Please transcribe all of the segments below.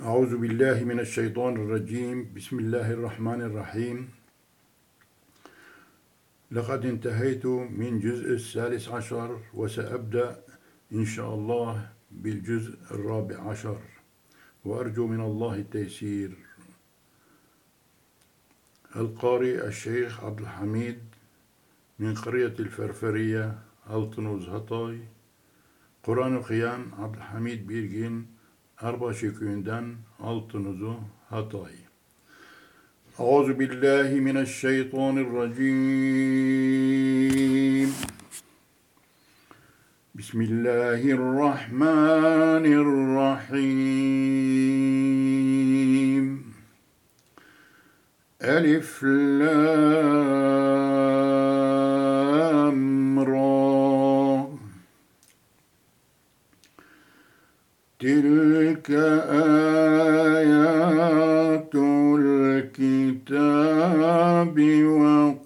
أعوذ بالله من الشيطان الرجيم. بسم الله الرحمن الرحيم. لقد انتهيت من جزء الثالث عشر وسأبدأ إن شاء الله بالجزء الرابع عشر وأرجو من الله التيسير. القارئ الشيخ عبد الحميد من قرية الفرفرية التنوز هطاي. قرآن القيام عبد الحميد بيرجين. Arbaşı köyünden Altınuzu Hatay. Euzu billahi mineşşeytanirracim. Bismillahirrahmanirrahim. Elif Lam تلك آيات الكتاب وقرآن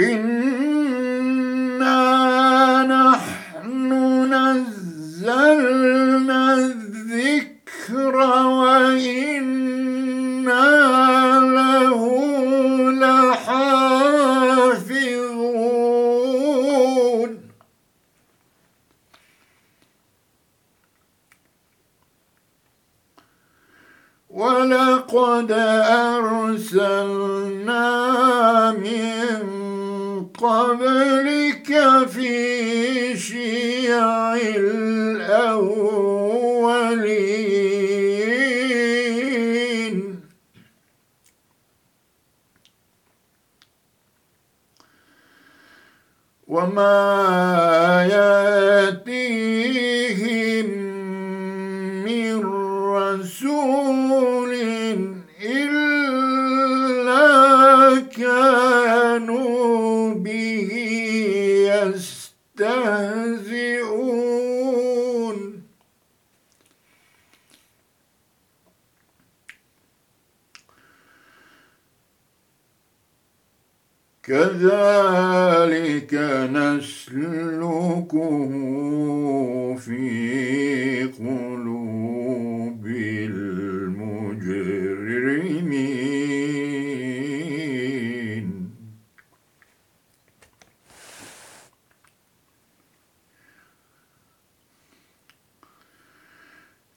إنا إلا كانوا به يستهزئون. كذلك نسلكه في قلوب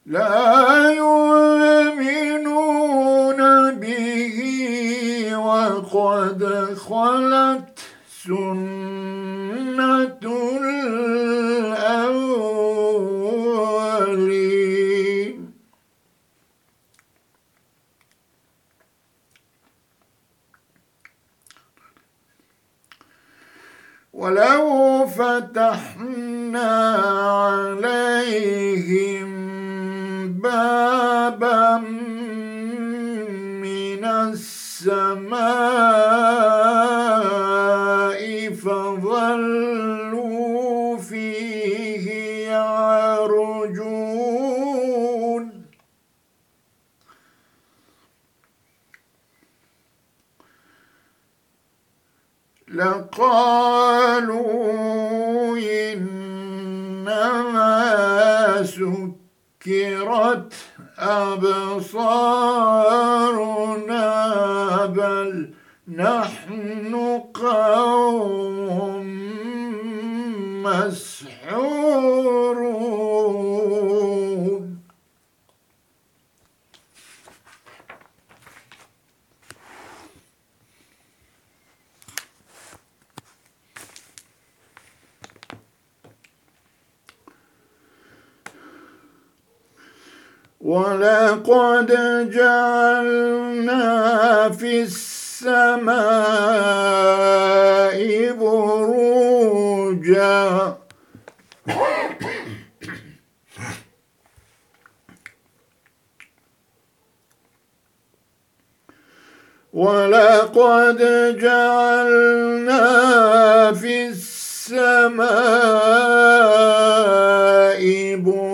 لا يؤمنون به وقد خلت سنة الأولين. ولو فتحنا عليهم بابا من السماء. أبصارنا ولقد جعلنا في السماء بروجا. ولقد جعلنا في السماء بروجا.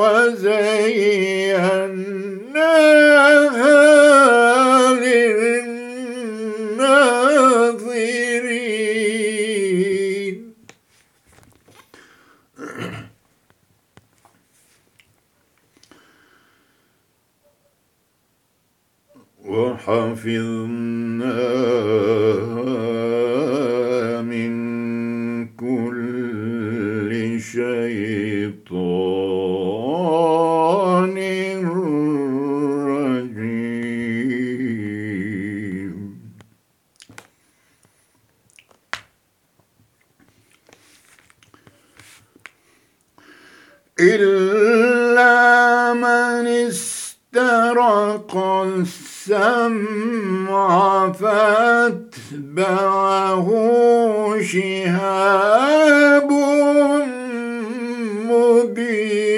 وزيناها للناظرين. وحفظناها السمع فاتبعه شهاب مبين.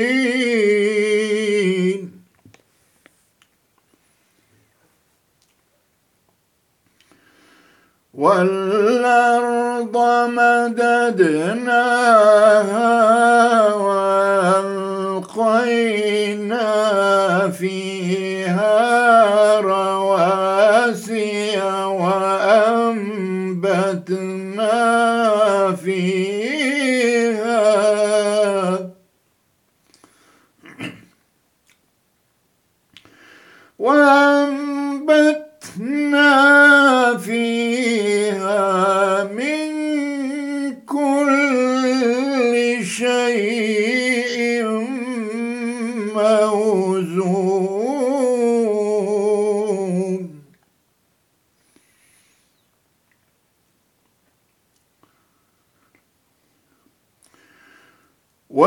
والأرض مددناها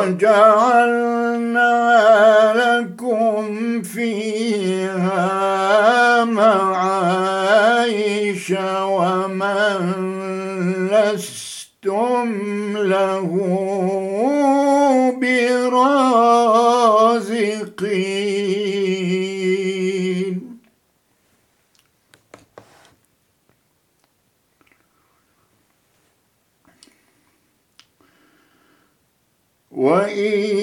وجعلنا لكم فيها معايش ومن لستم له وإن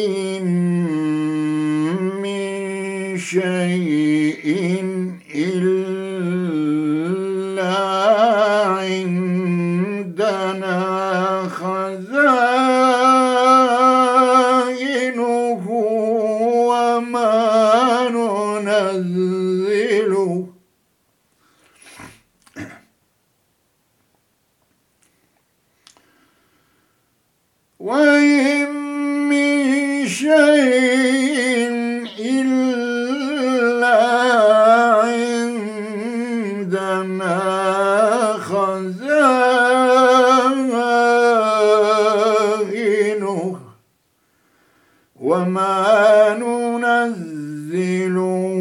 وما ننزله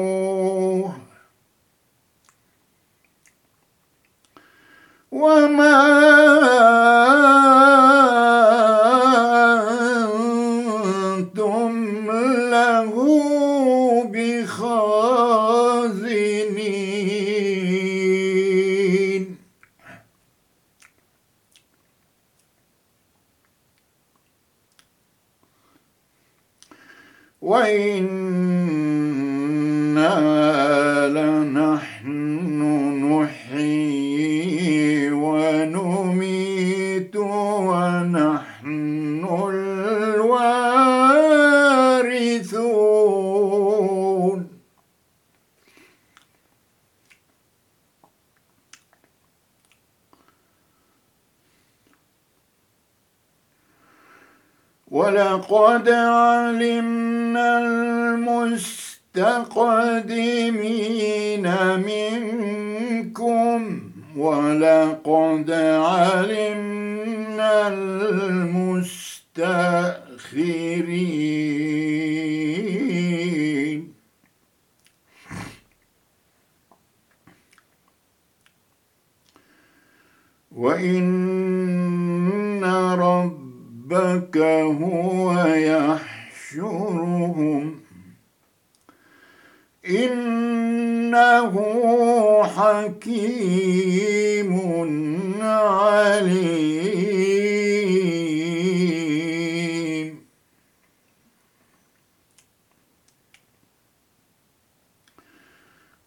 فأسقيناكموه وما المستأخرين. وإن ربك هو يحشرهم. إنه حكيم عليم.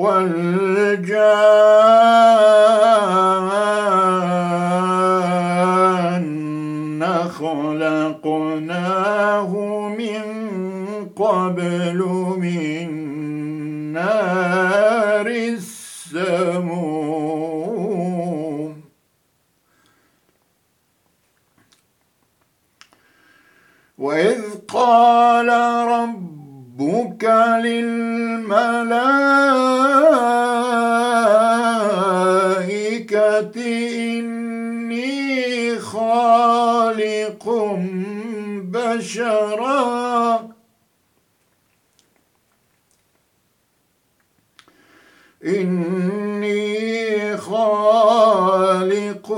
والجان خلقناه من قبل من بشرا إني خالق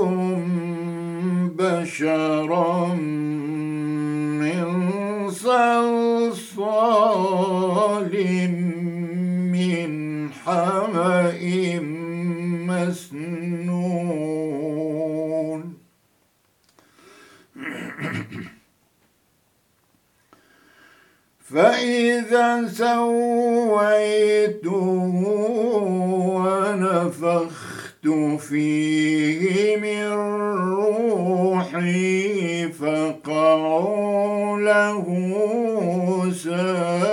بشرا من صلصال من حمأ مسنون فإذا سويته ونفخت فيه من روحي فقعوا له ساجدين.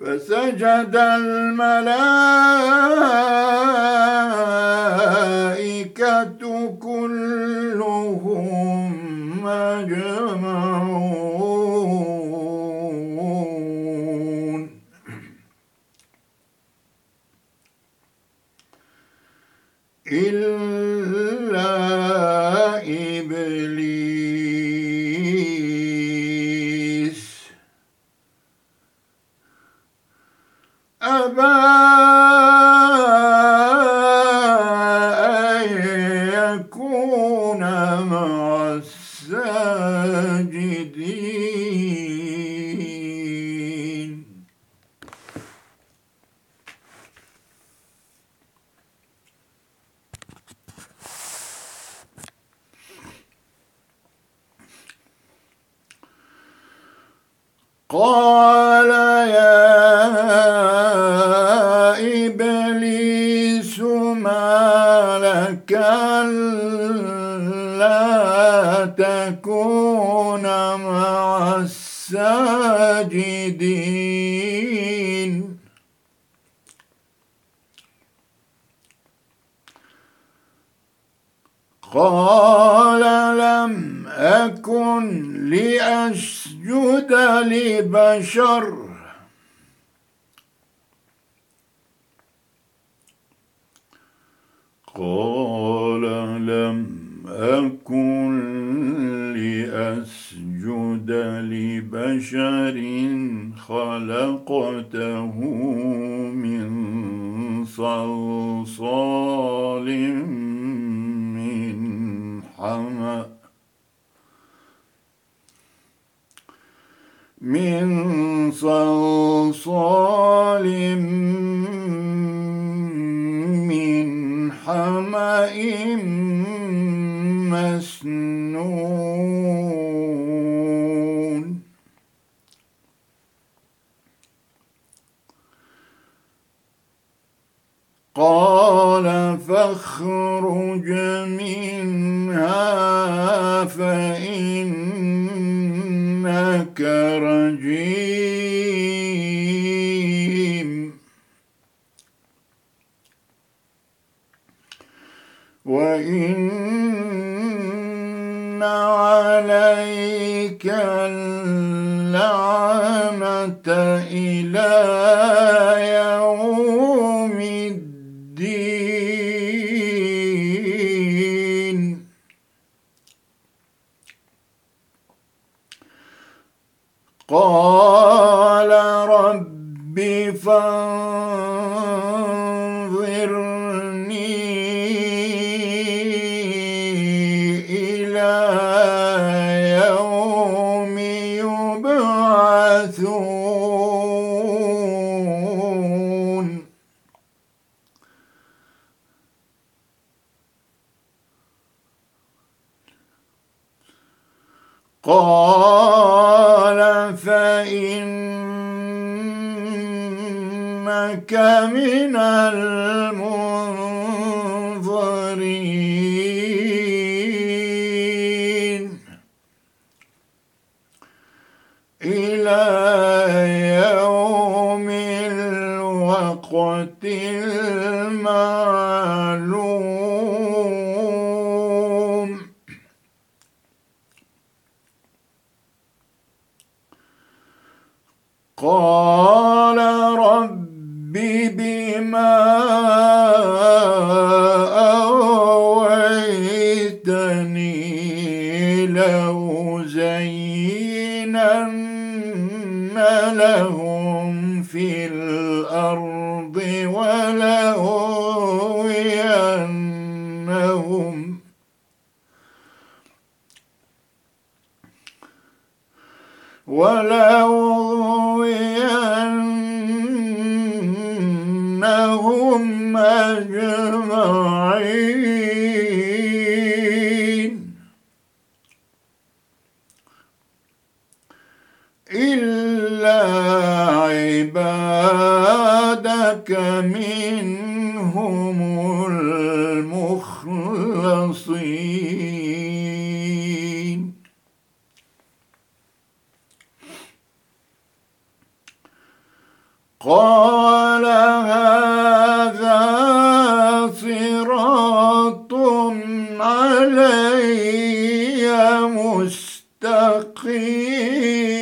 فسجد الملائكة كلهم أجمعون إلا إبليس أبى أن يكون مع الساجدين قال يا إبليس ما لك لا تكون مع الساجدين قال لم أكن لأسجد لبشر قال لم أكن لأسجد لبشر خلقته من صلصال من حمأ من صلصال من حمأ مسنون. قال فاخرج منها فإنك رجيم. وإن عليك اللعنة إلى يوم مستقيم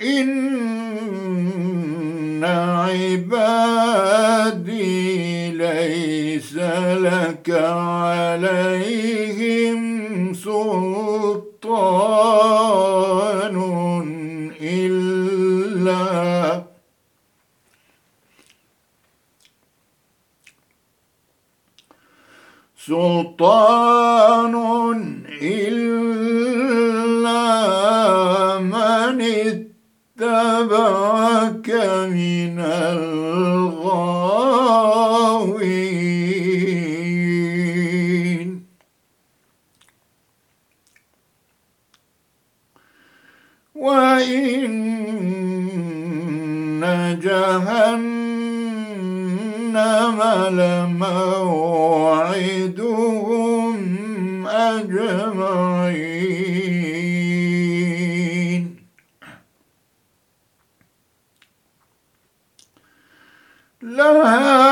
إن عبادي ليس لك عليهم سلطان. سلطان إلا من اتبعك من الغاوين. وإن جهنم جهنم لموعدهم أجمعين. لها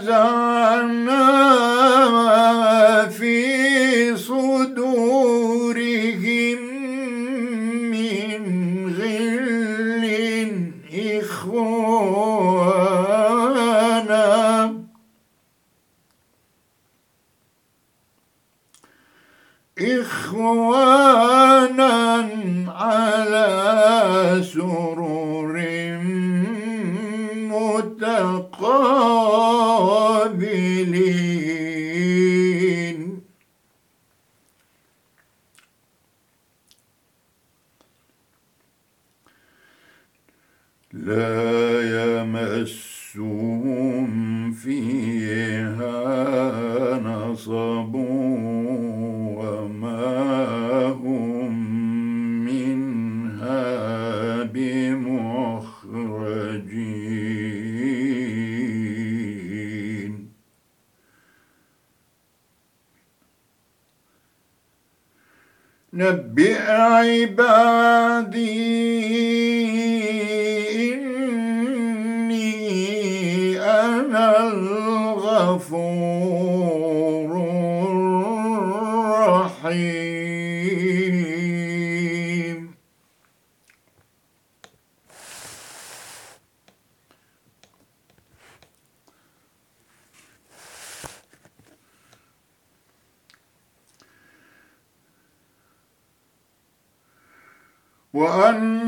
جعلنا في وأن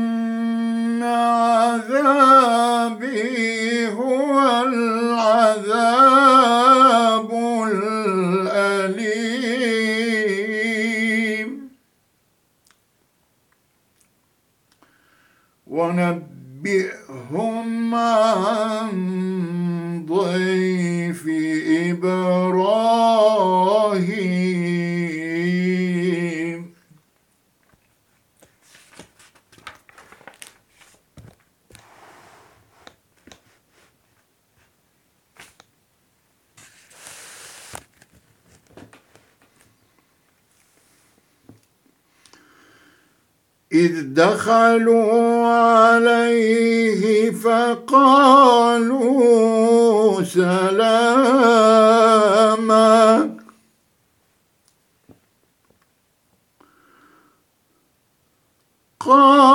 إذ دخلوا عليه فقالوا سلاما. قال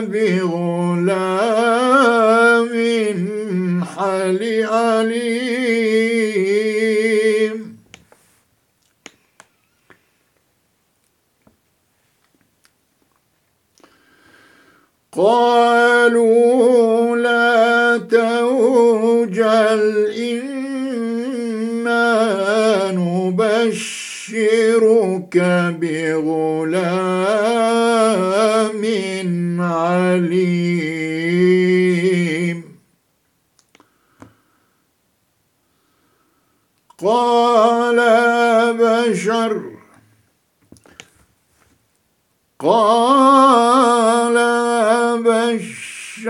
بغلام حلي عليم. قالوا لا توجل إنا نبشرك بغلام عليم قال بشر قال بشرتموني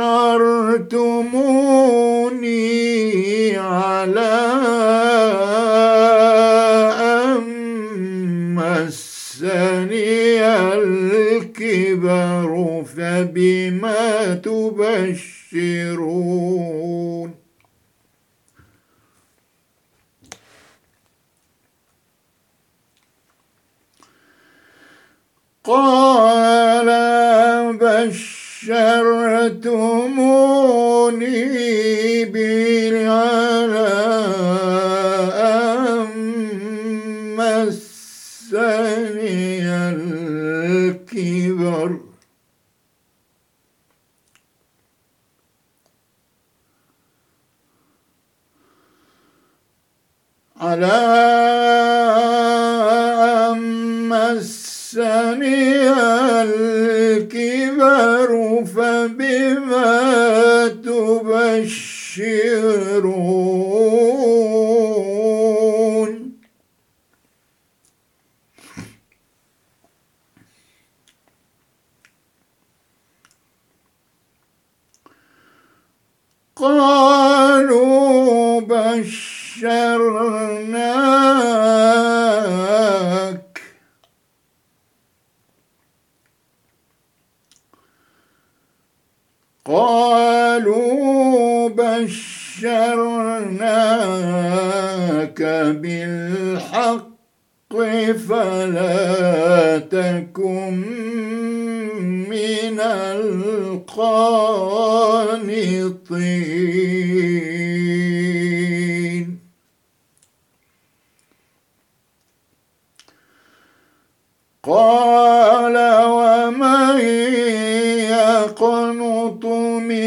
على أن مسني الكبر. فبما تبشرون. قال بشرتموني بالعلى أن مسني الكبر على أن مسني الكبر فبما تبشرون.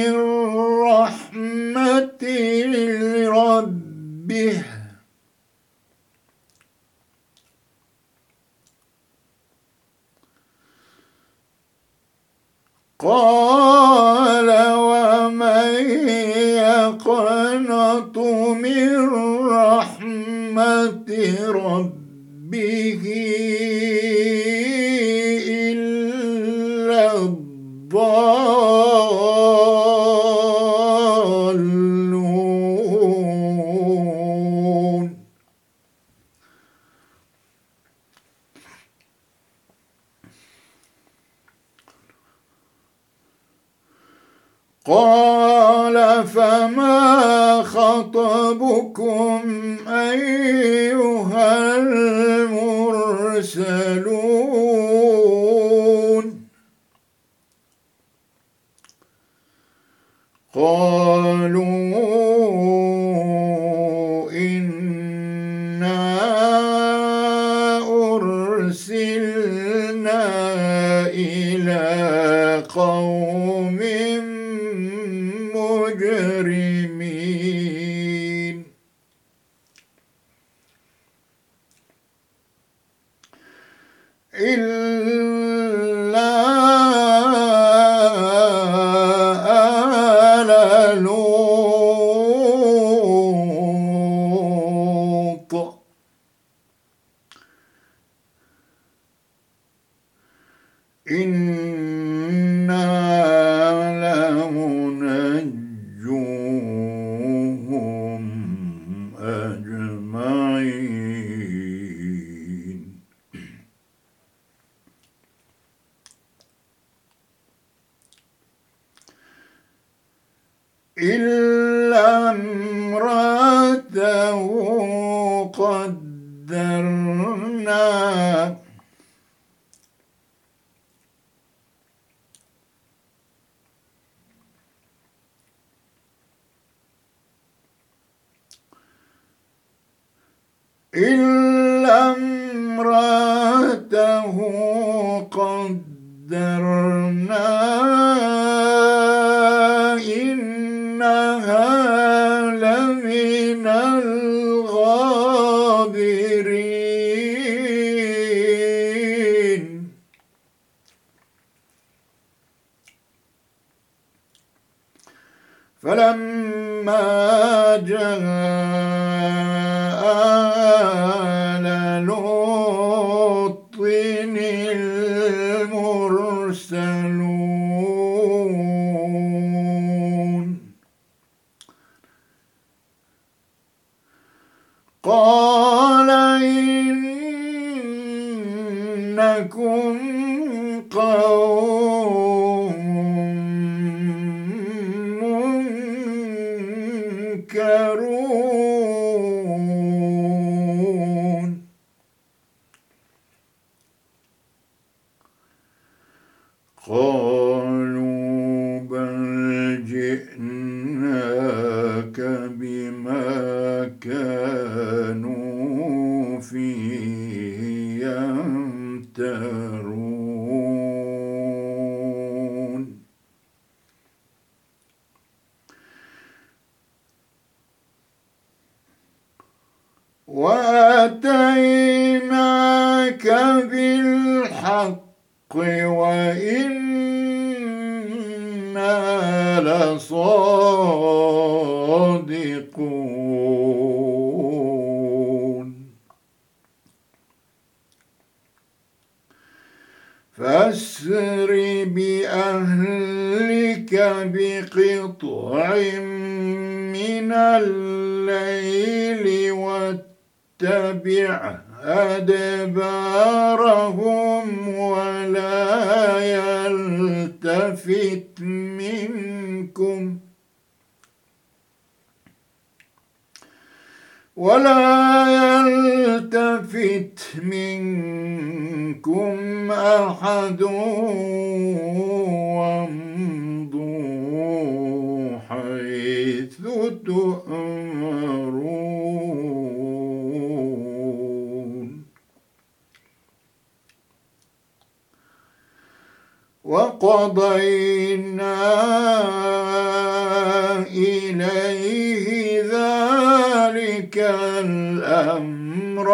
من رحمة ربه قال ومن يقنط من رحمة ربه clone. Cão, كانوا فيه. تؤمرون وقضينا إليه ذلك الأمر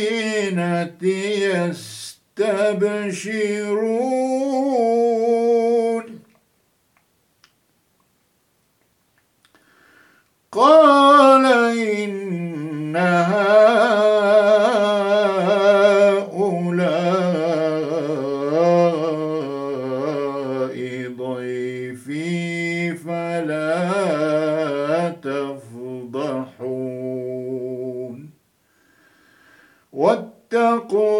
المدينة يستبشرون. قال إن هؤلاء com